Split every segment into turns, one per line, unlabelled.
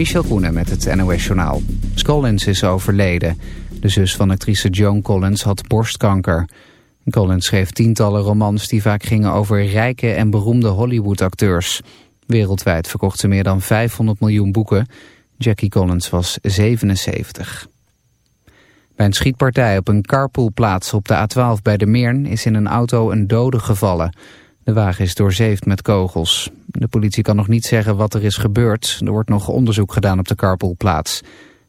Michel Koenen met het NOS-journaal. Collins is overleden. De zus van actrice Joan Collins had borstkanker. Collins schreef tientallen romans die vaak gingen over rijke en beroemde Hollywood-acteurs. Wereldwijd verkocht ze meer dan 500 miljoen boeken. Jackie Collins was 77. Bij een schietpartij op een carpoolplaats op de A12 bij de Meern is in een auto een dode gevallen. De wagen is doorzeefd met kogels. De politie kan nog niet zeggen wat er is gebeurd. Er wordt nog onderzoek gedaan op de carpoolplaats.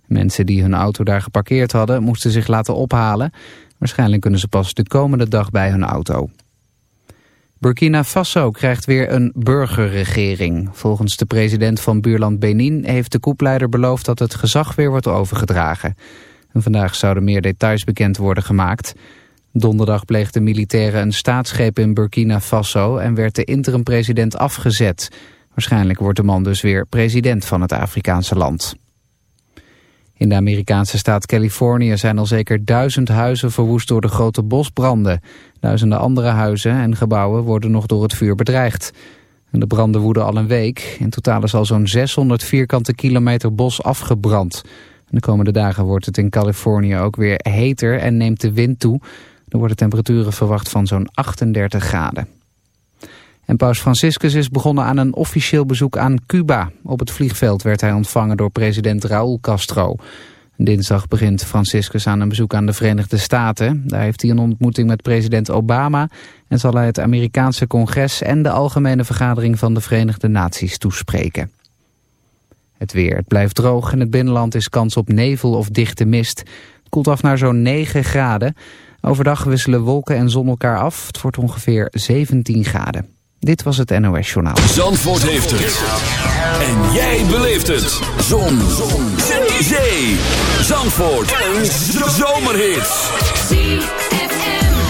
Mensen die hun auto daar geparkeerd hadden moesten zich laten ophalen. Waarschijnlijk kunnen ze pas de komende dag bij hun auto. Burkina Faso krijgt weer een burgerregering. Volgens de president van buurland Benin heeft de koepleider beloofd dat het gezag weer wordt overgedragen. En vandaag zouden meer details bekend worden gemaakt. Donderdag pleegden militairen een staatsgreep in Burkina Faso en werd de interim-president afgezet. Waarschijnlijk wordt de man dus weer president van het Afrikaanse land. In de Amerikaanse staat Californië zijn al zeker duizend huizen verwoest door de grote bosbranden. Duizenden andere huizen en gebouwen worden nog door het vuur bedreigd. de branden woeden al een week. In totaal is al zo'n 600 vierkante kilometer bos afgebrand. De komende dagen wordt het in Californië ook weer heter en neemt de wind toe. Er worden temperaturen verwacht van zo'n 38 graden. En paus Franciscus is begonnen aan een officieel bezoek aan Cuba. Op het vliegveld werd hij ontvangen door president Raúl Castro. Dinsdag begint Franciscus aan een bezoek aan de Verenigde Staten. Daar heeft hij een ontmoeting met president Obama... en zal hij het Amerikaanse congres en de algemene vergadering van de Verenigde Naties toespreken. Het weer. Het blijft droog. In het binnenland is kans op nevel of dichte mist. Koelt af naar zo'n 9 graden. Overdag wisselen wolken en zon elkaar af. Het wordt ongeveer 17 graden. Dit was het NOS Journaal.
Zandvoort heeft het. En jij beleeft het. Zon. zon. Zee. Zee. Zandvoort. Een zomerhit.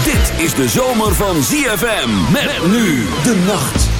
Dit is de zomer van ZFM. Met nu de nacht.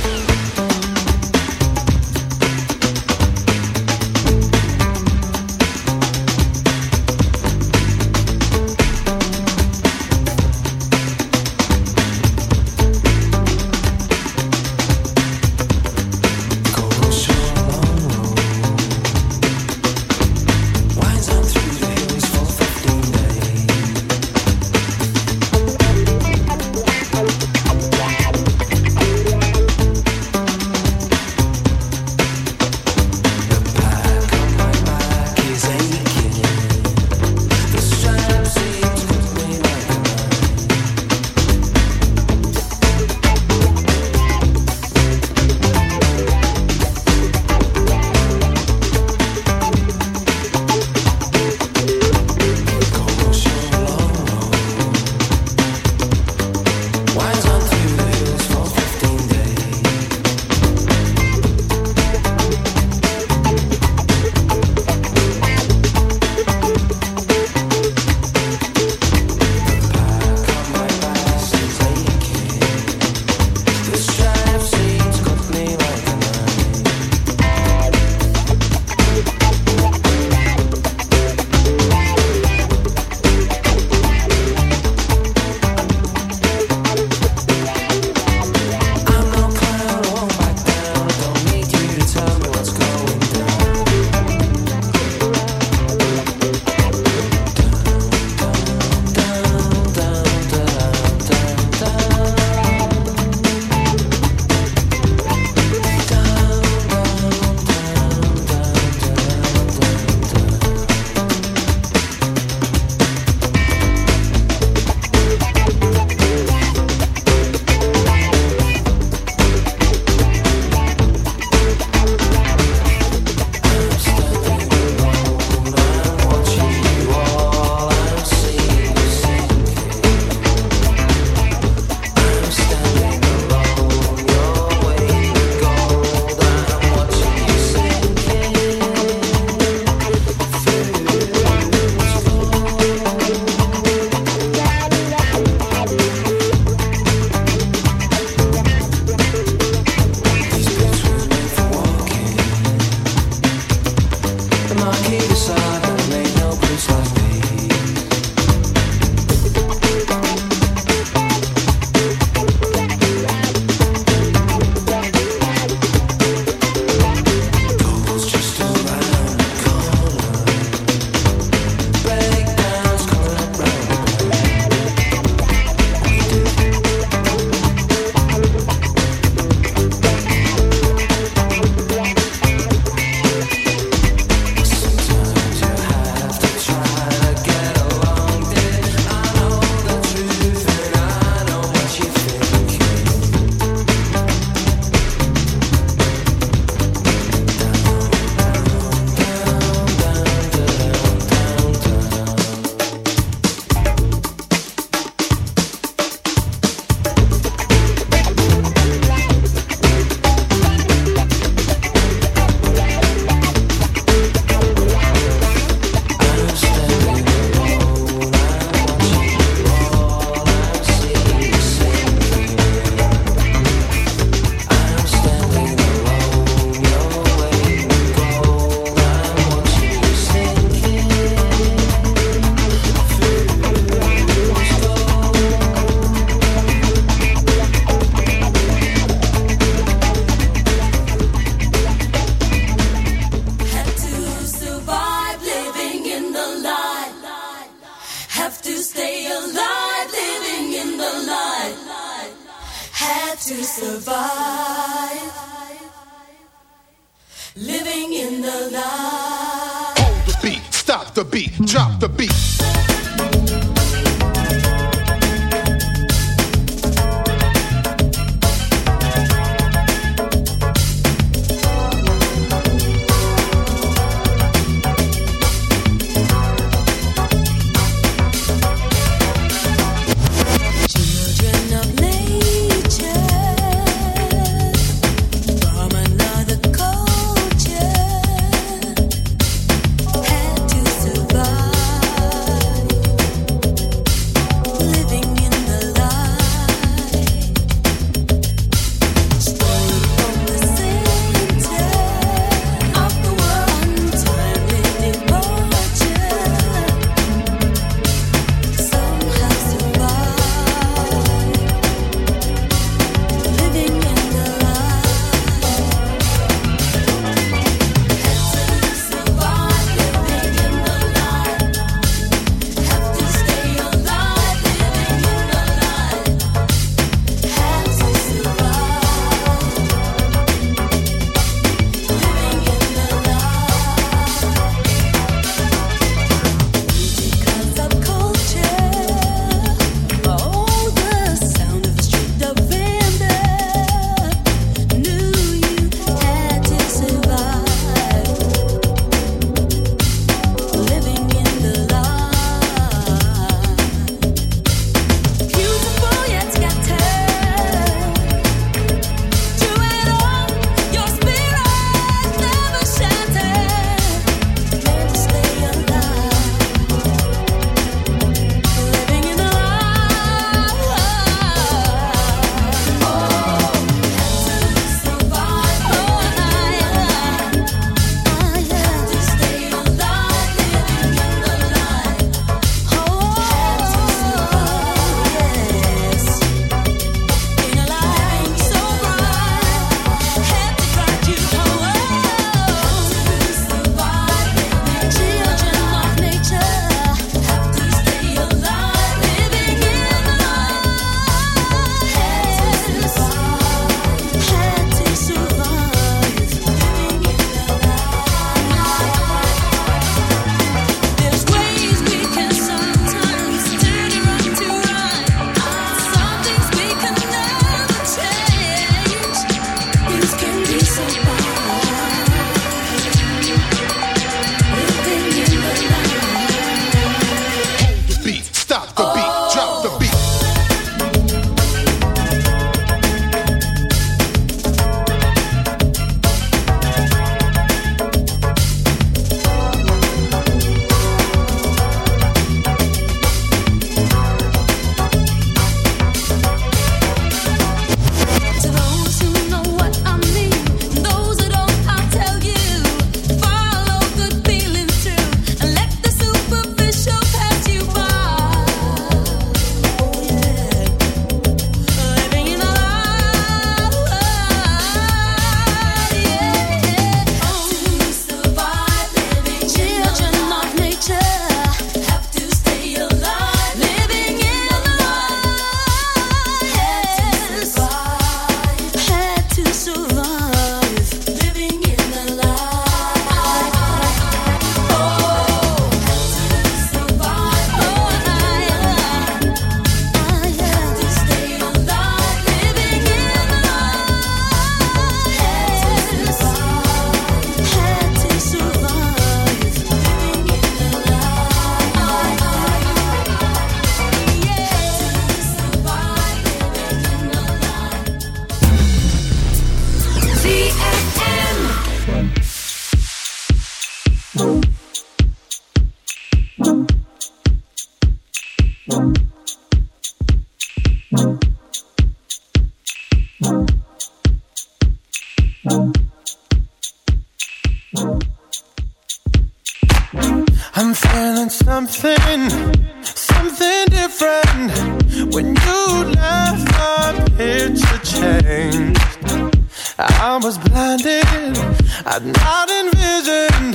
I'd not envisioned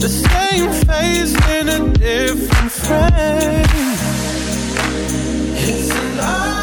the same face
in a different frame. It's alive.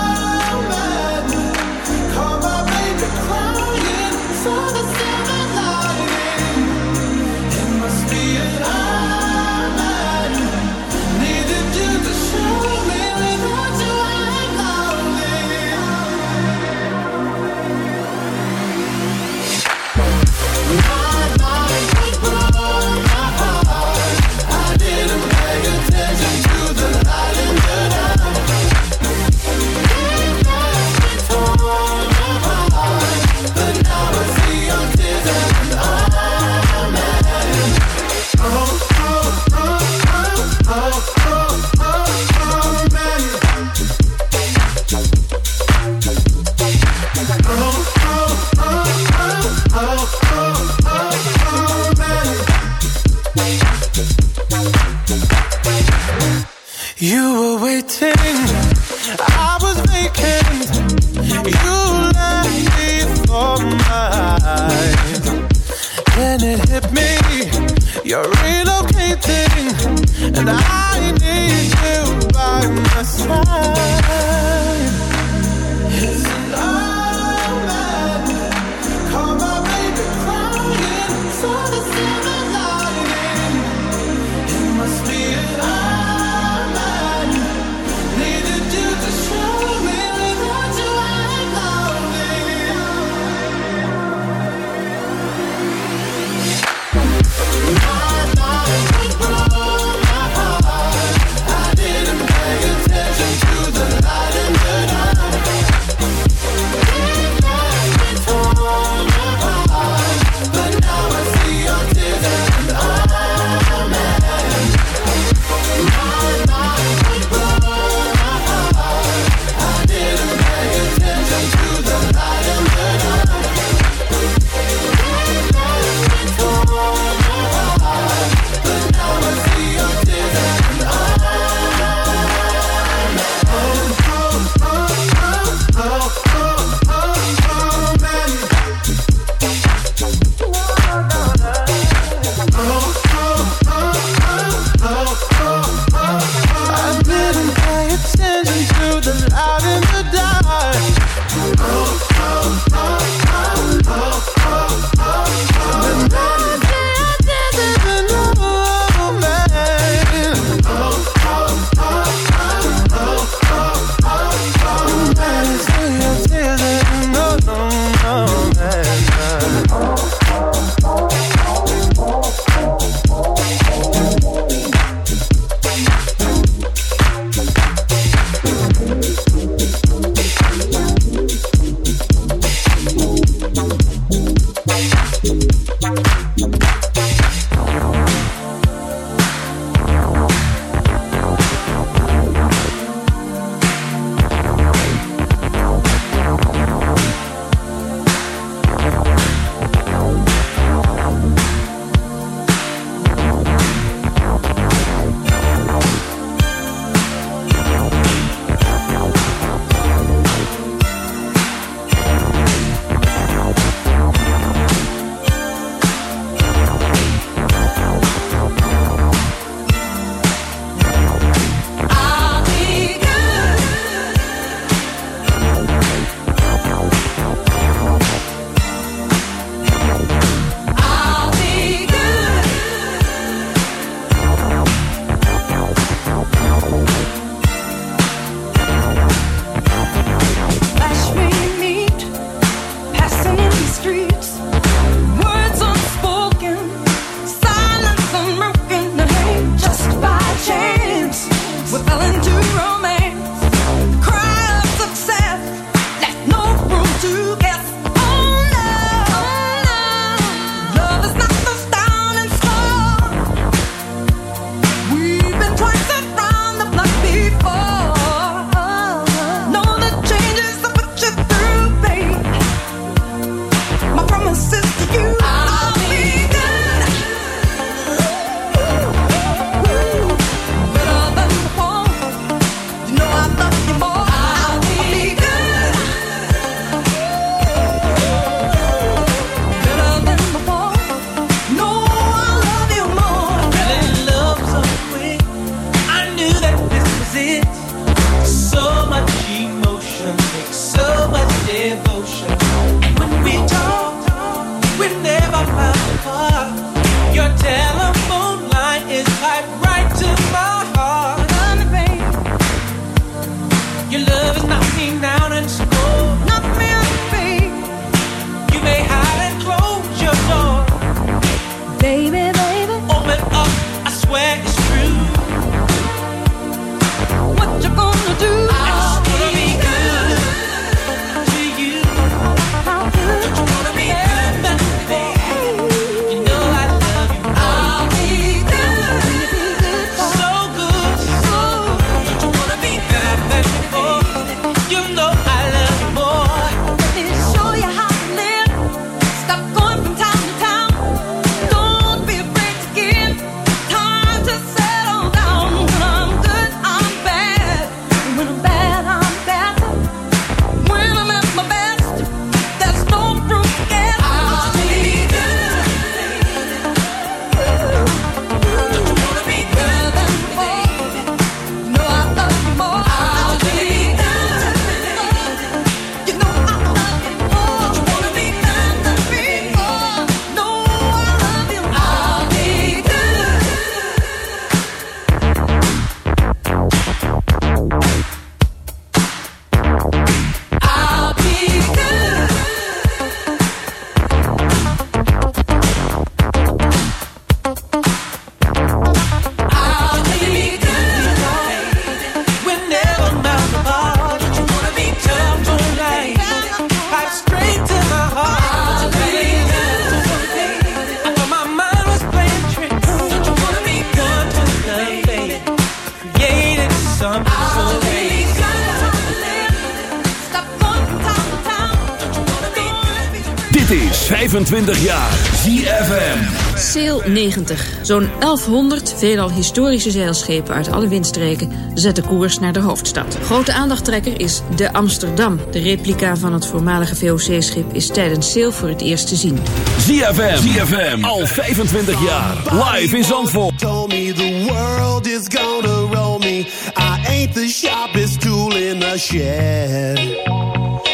90. Zo'n 1100 veelal historische zeilschepen uit alle windstreken zetten koers naar de hoofdstad. Grote aandachttrekker is de Amsterdam. De replica van het voormalige VOC-schip is tijdens Sail voor het eerst te zien.
ZFM. ZFM. Al 25 jaar. Live in Zandvoort.
Told me the world is gonna roll me. I ain't the sharpest tool in the shed.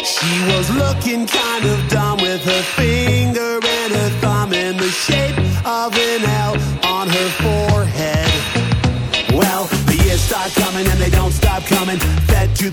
She was looking kind of dumb with her finger and her thumb in the shape